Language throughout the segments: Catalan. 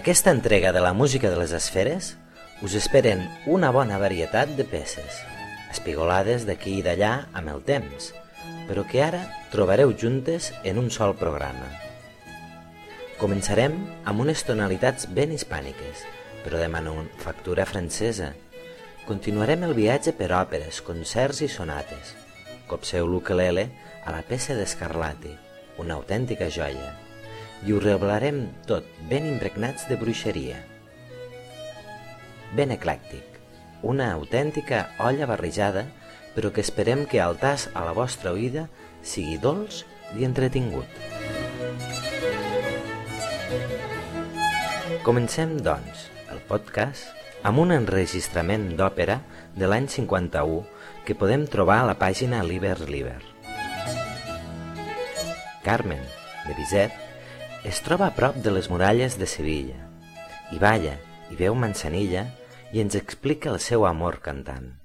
aquesta entrega de la música de les esferes us esperen una bona varietat de peces, espigolades d'aquí i d'allà amb el temps, però que ara trobareu juntes en un sol programa. Començarem amb unes tonalitats ben hispàniques, però de manufactura francesa. Continuarem el viatge per òperes, concerts i sonates. Copseu l'ukelele a la peça d'Escarlati, una autèntica joia. I ho revelarem tot ben impregnats de bruixeria. Ben eclèctic, una autèntica olla barrejada, però que esperem que al tas a la vostra oïda sigui dolç i entretingut. Comencem, doncs, el podcast amb un enregistrament d'òpera de l'any 51 que podem trobar a la pàgina Liber Liber. Carmen, de Bizet, es troba a prop de les muralles de Sevilla. Hi balla, i veu Manzanilla i ens explica el seu amor cantant.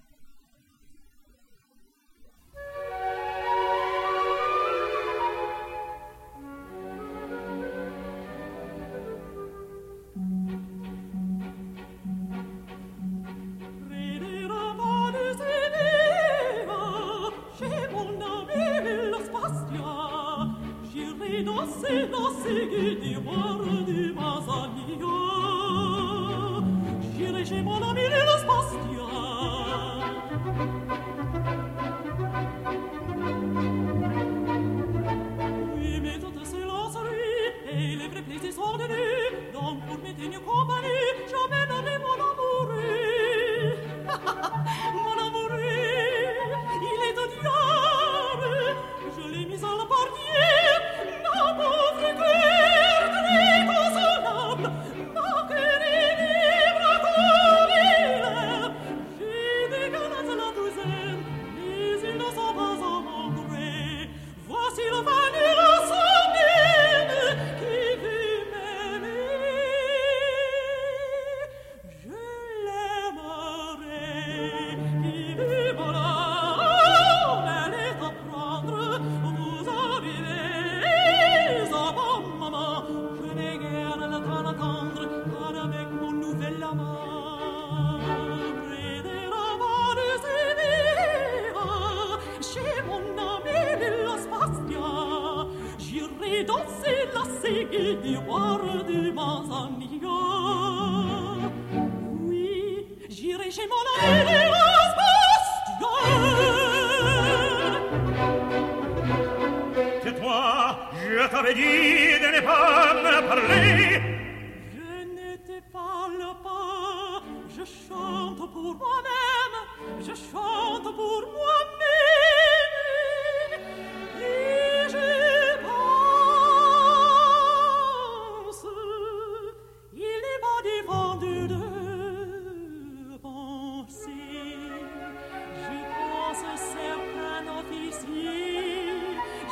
certain officier,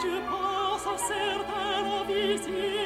je pense à certain officier.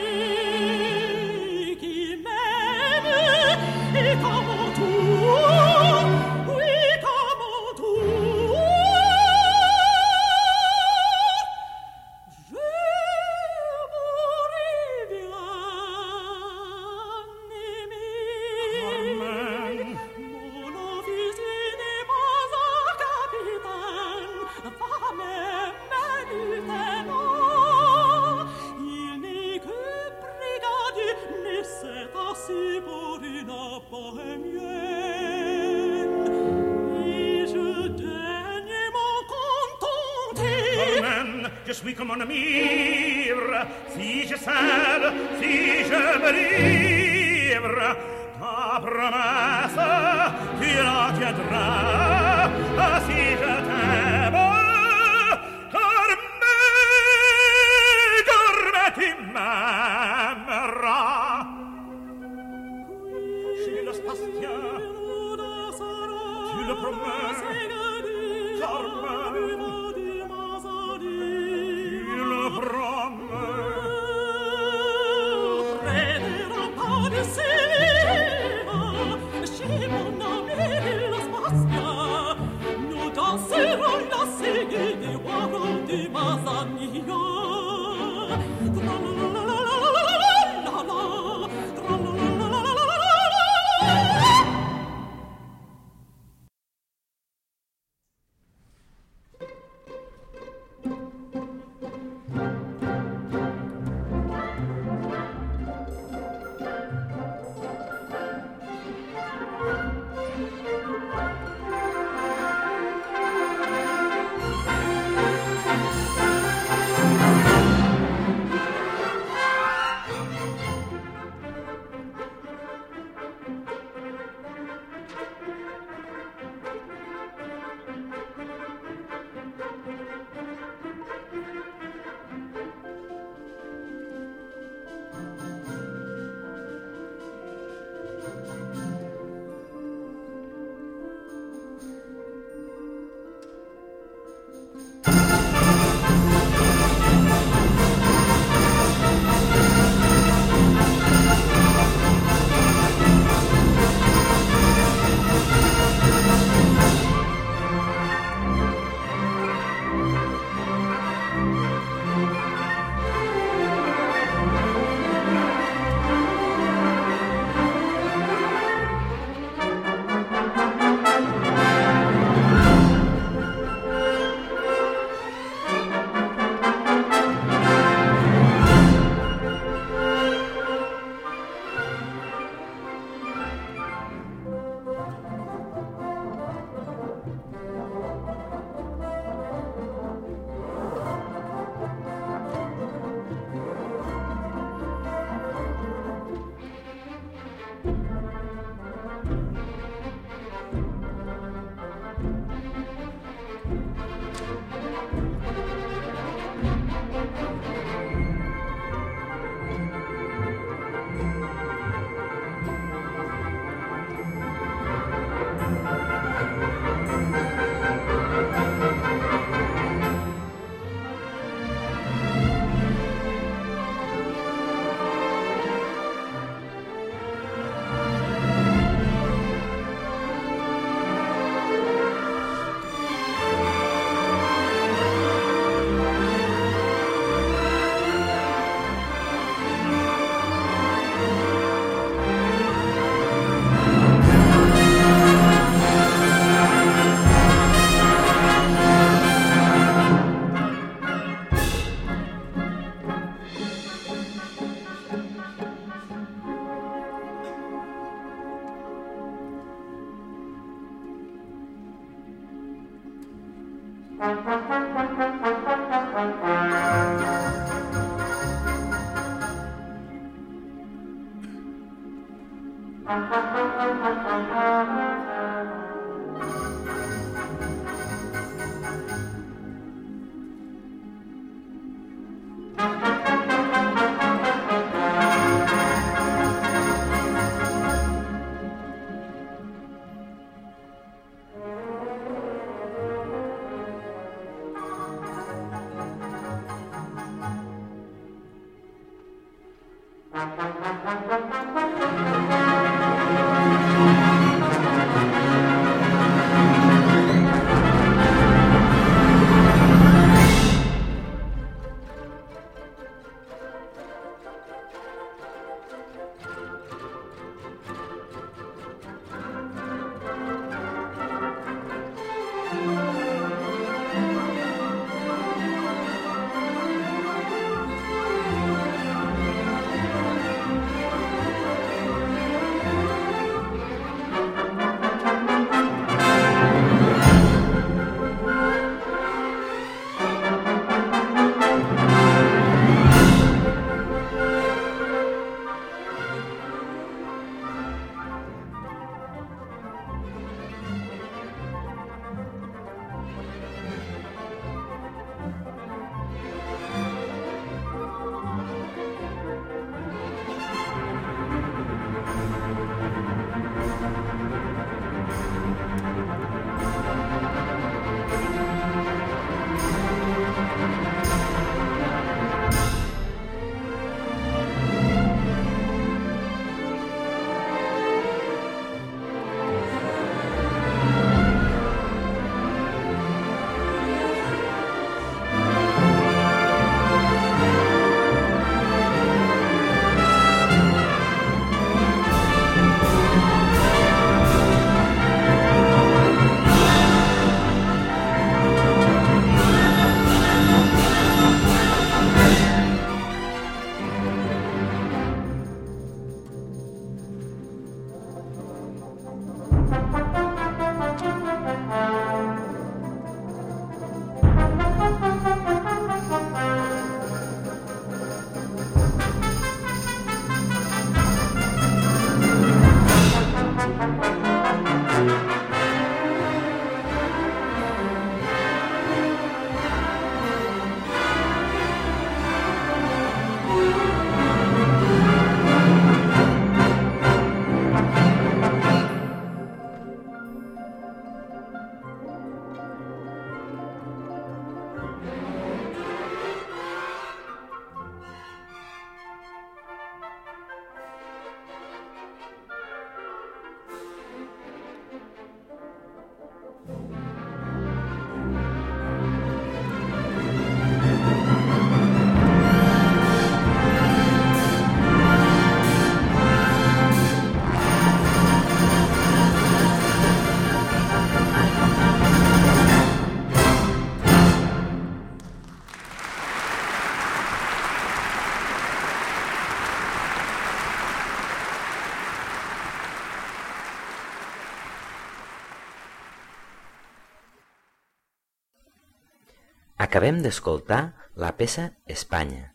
Acabem d'escoltar la peça Espanya,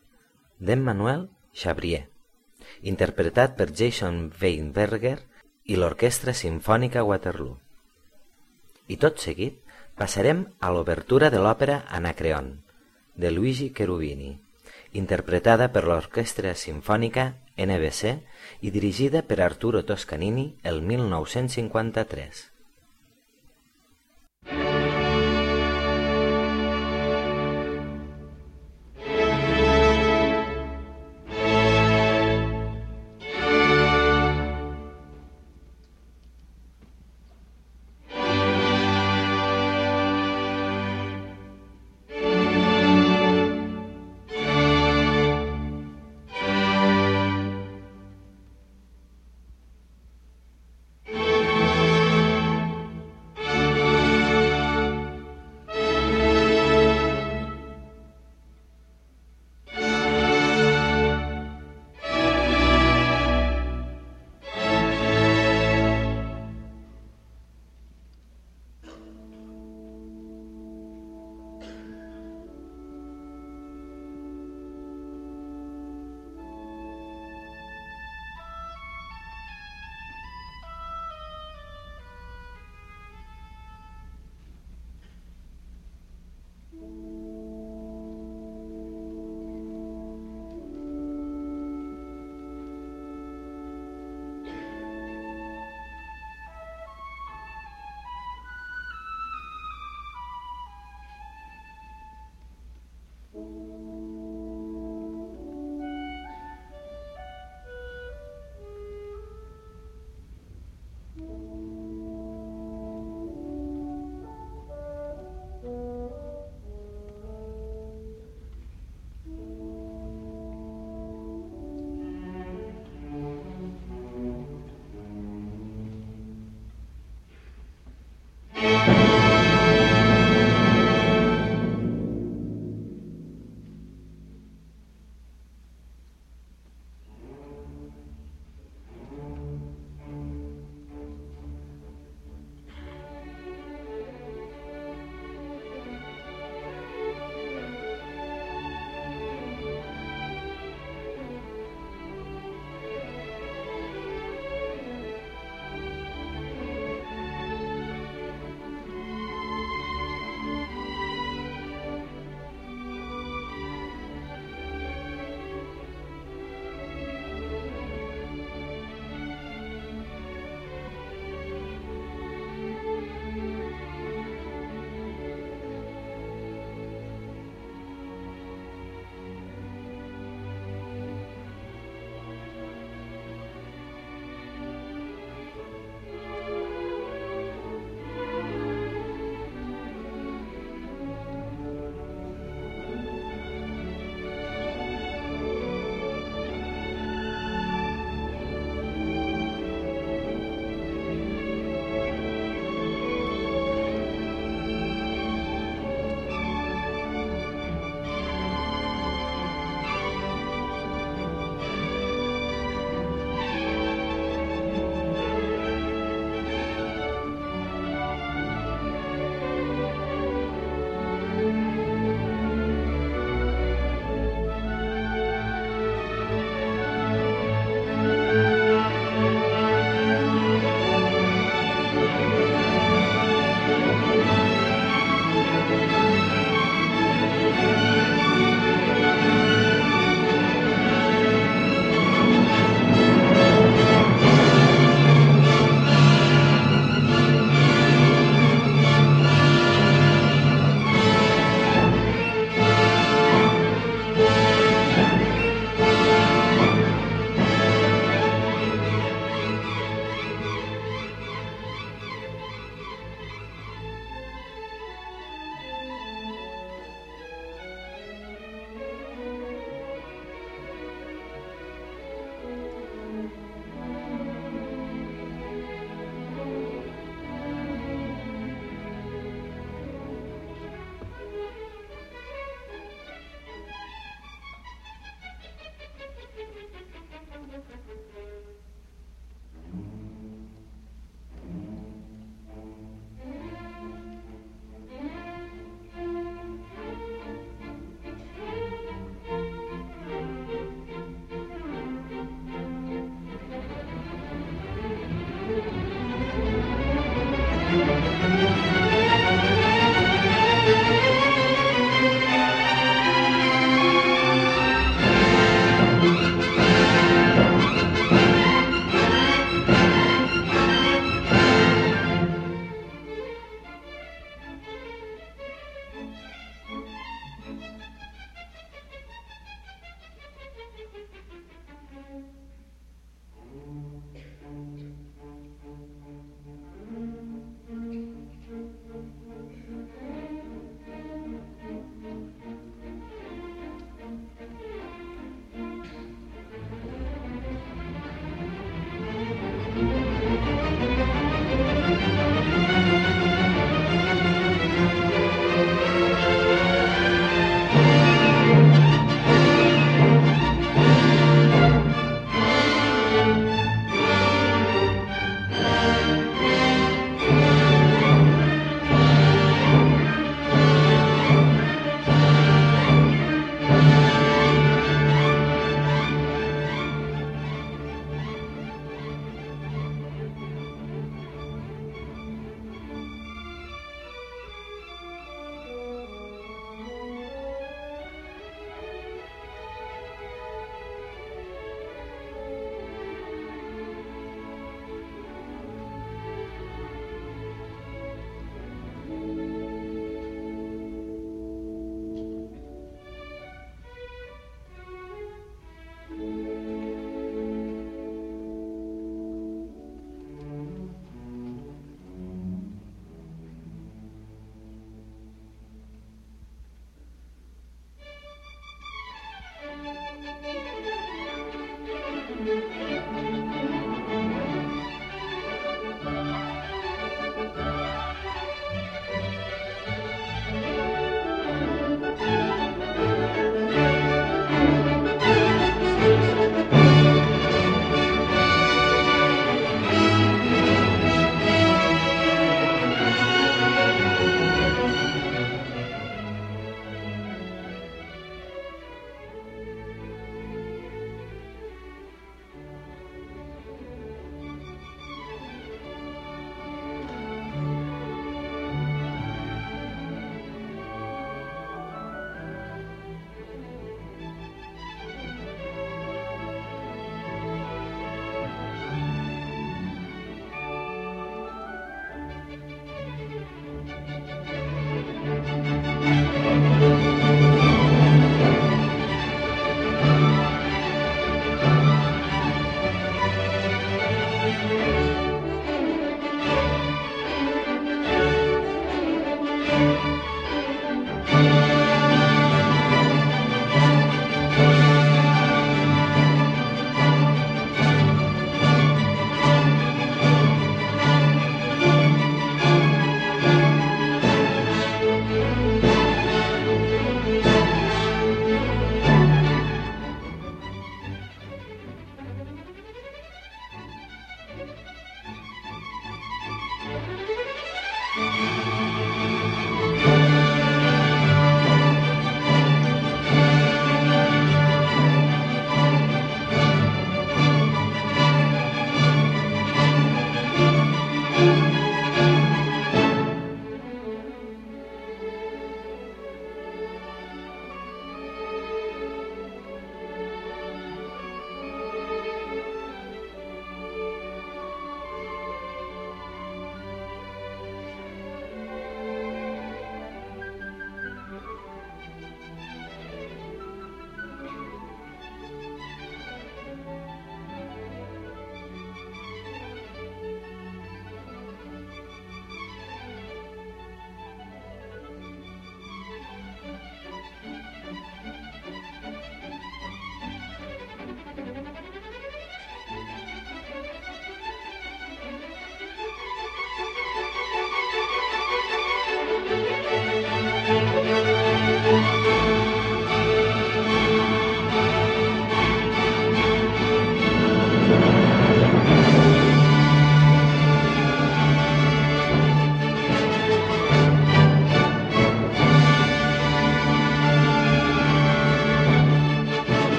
d'Emmanuel Chabrier, interpretat per Jason Weinberger i l'Orquestra Simfònica Waterloo. I tot seguit passarem a l'obertura de l'òpera Anacreon, de Luigi Cherubini, interpretada per l'Orquestra Simfònica NBC i dirigida per Arturo Toscanini el 1953.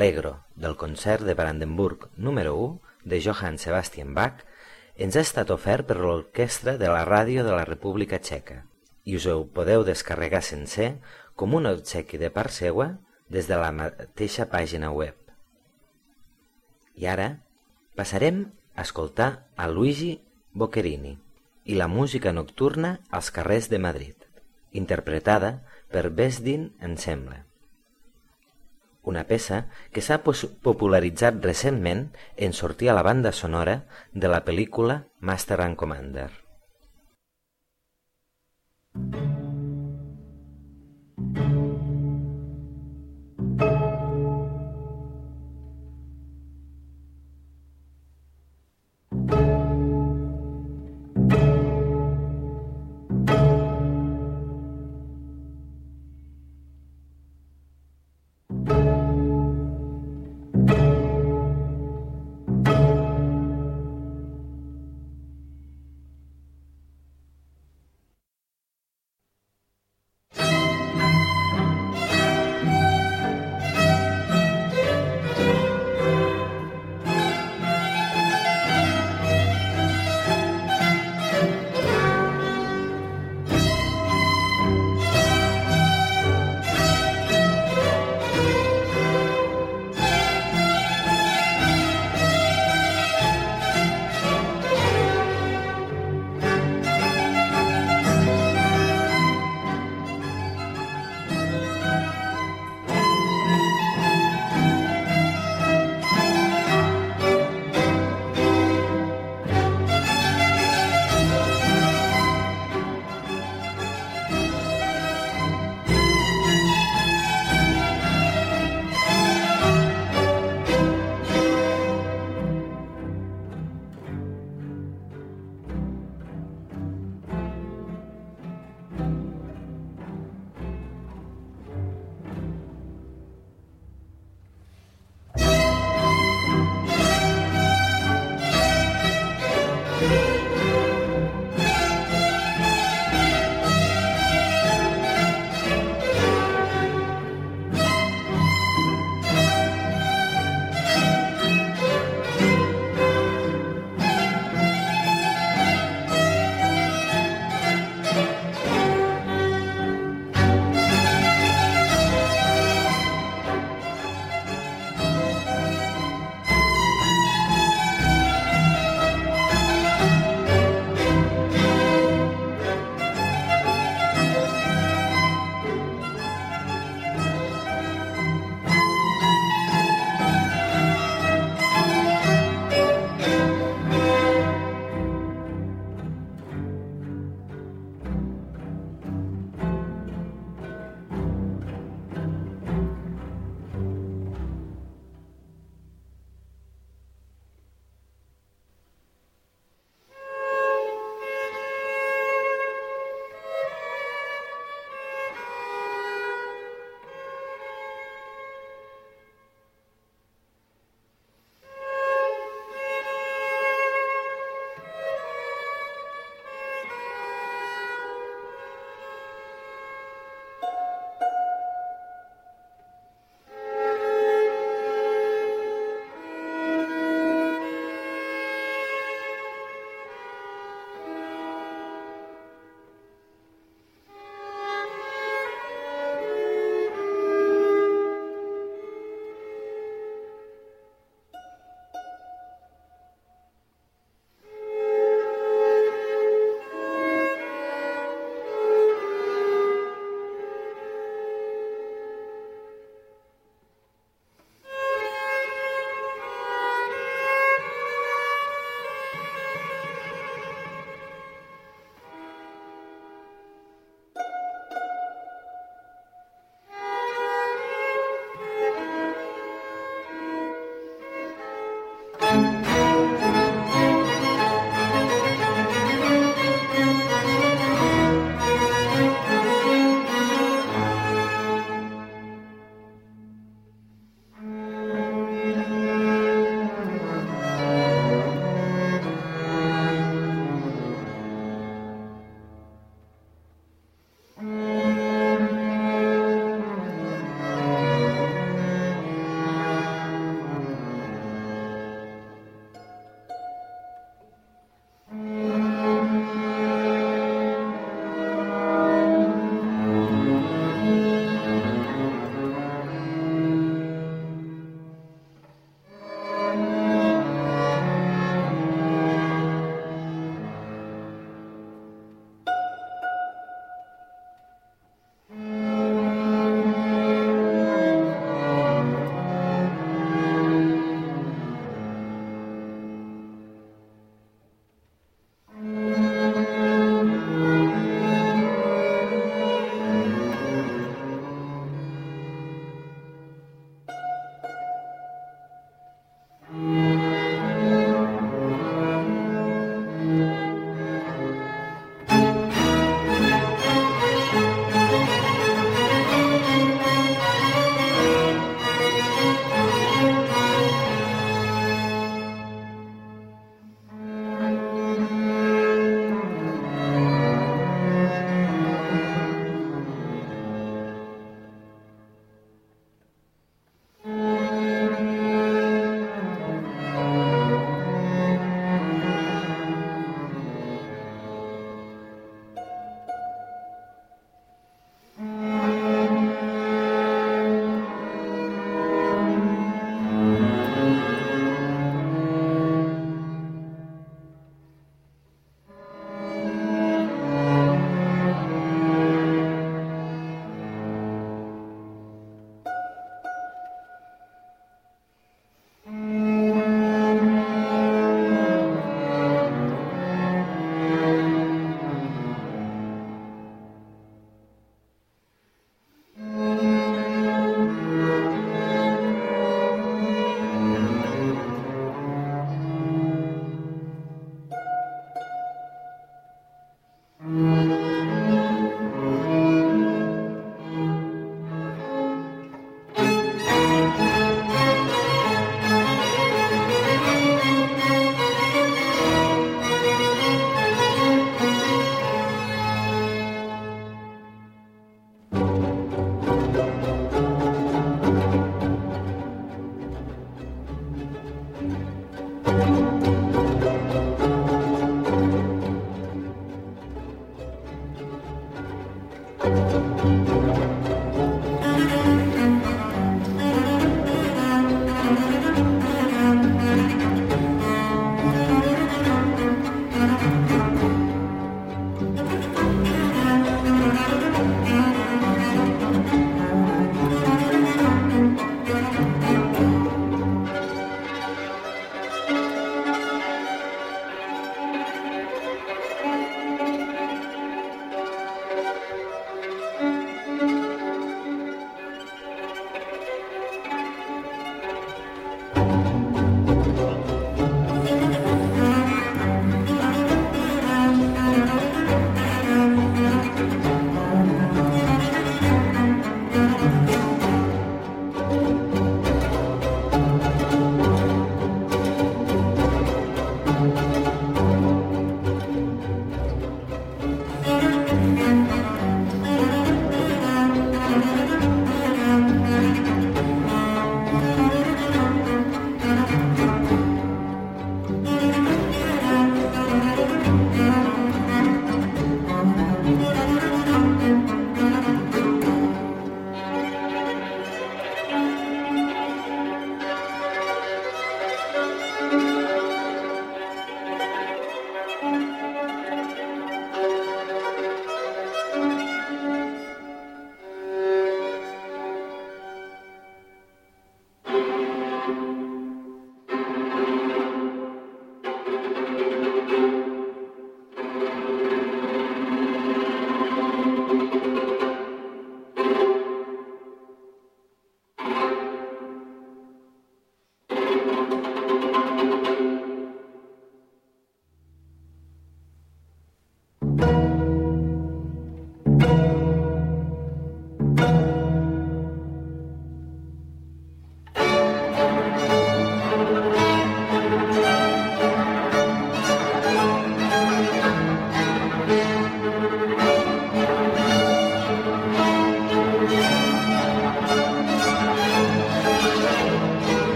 Allegro del concert de Brandenburg número 1 de Johann Sebastian Bach ens ha estat ofert per l'orquestra de la ràdio de la República Txeca i us ho podeu descarregar sencer com un obsequi de part seua des de la mateixa pàgina web. I ara passarem a escoltar a Luigi Boccherini i la música nocturna als carrers de Madrid, interpretada per Besdin Ensemble una peça que s'ha popularitzat recentment en sortir a la banda sonora de la pel·lícula Master and Commander.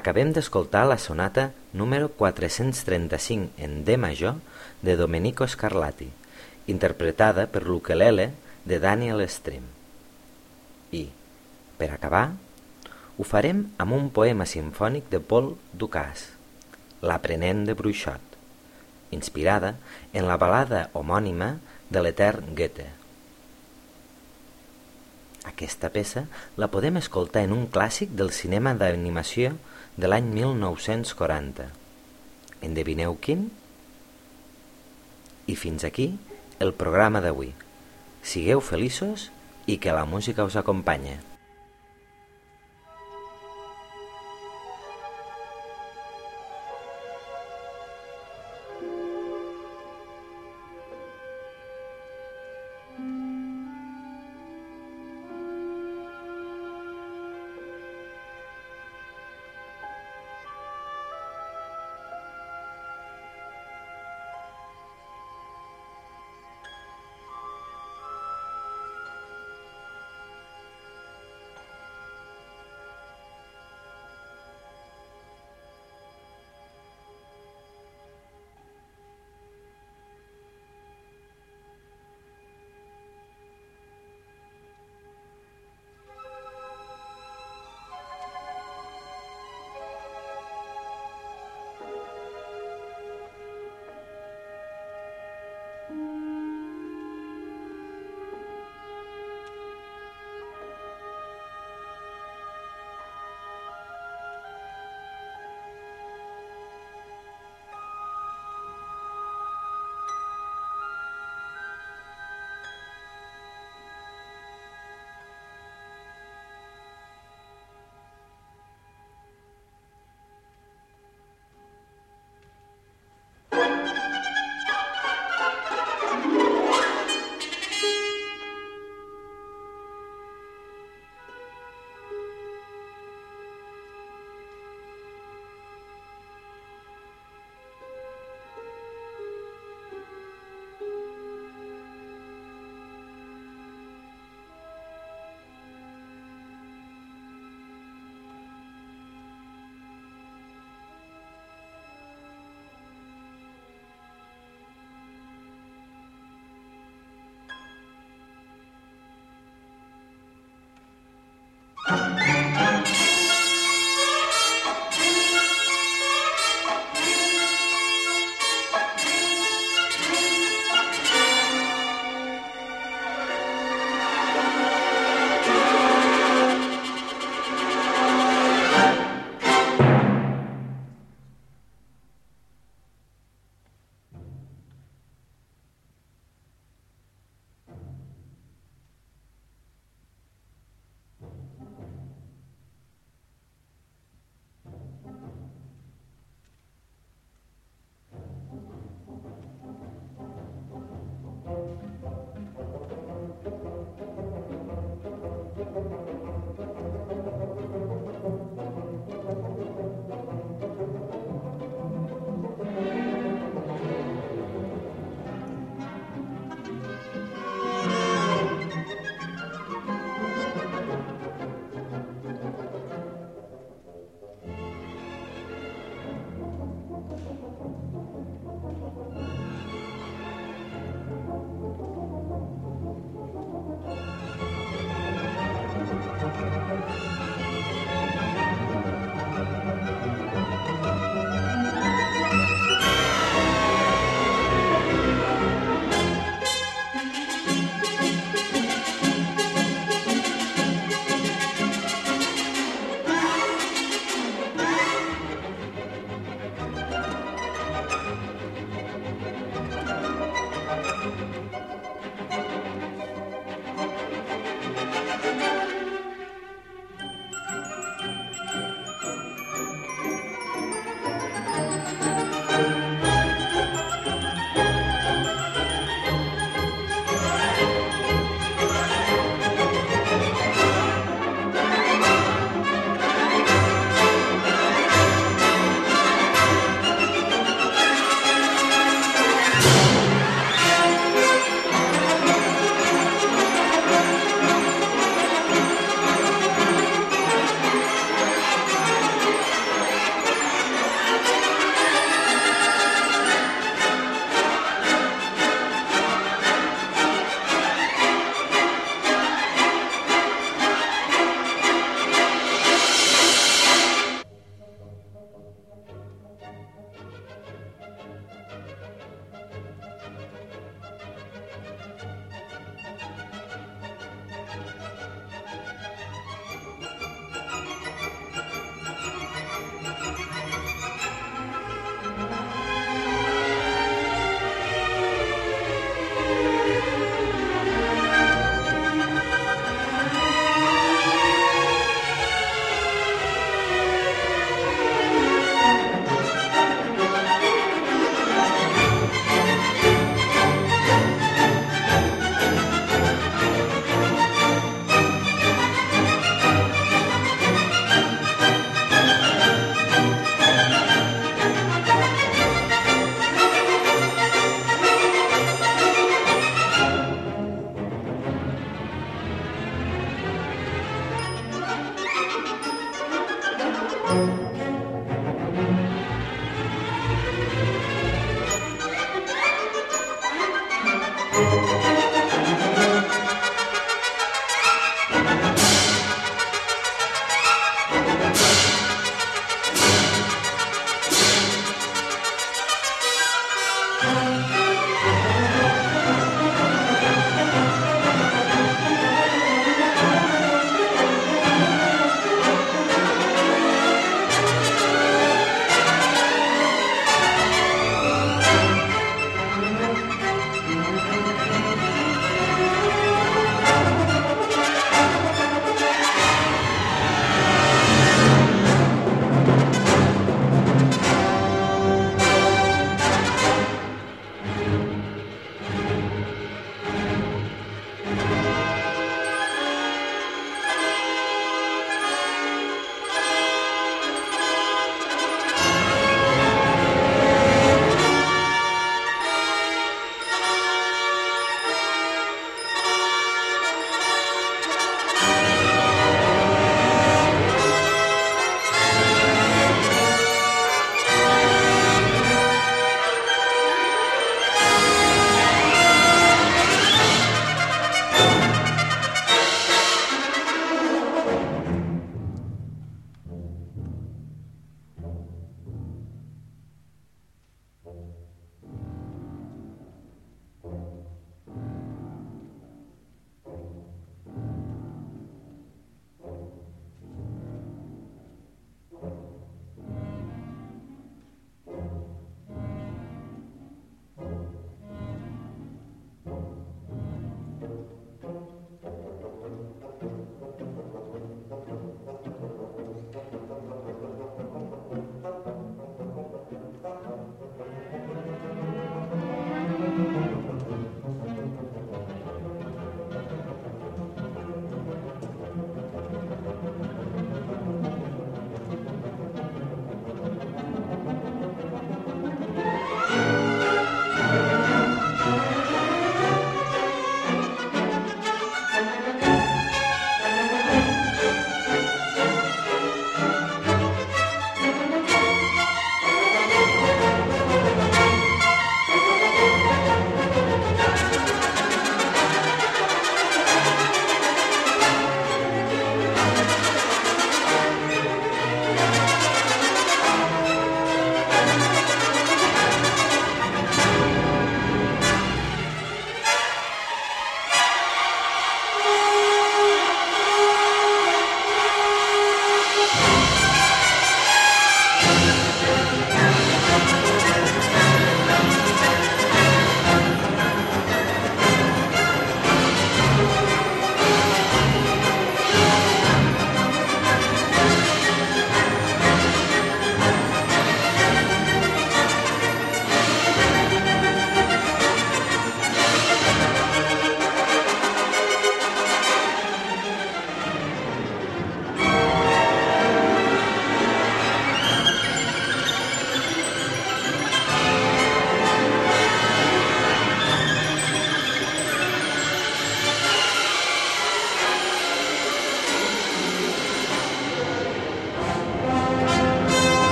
Acabem d'escoltar la sonata número 435 en D major de Domenico Scarlatti, interpretada per l'ukelele de Daniel Stream. I, per acabar, ho farem amb un poema sinfònic de Paul Dukas, L'aprenent de Bruixot, inspirada en la balada homònima de l'etern Goethe. Aquesta peça la podem escoltar en un clàssic del cinema d'animació de l'any 1940. Endevineu quin? I fins aquí el programa d'avui. Sigueu feliços i que la música us acompanye.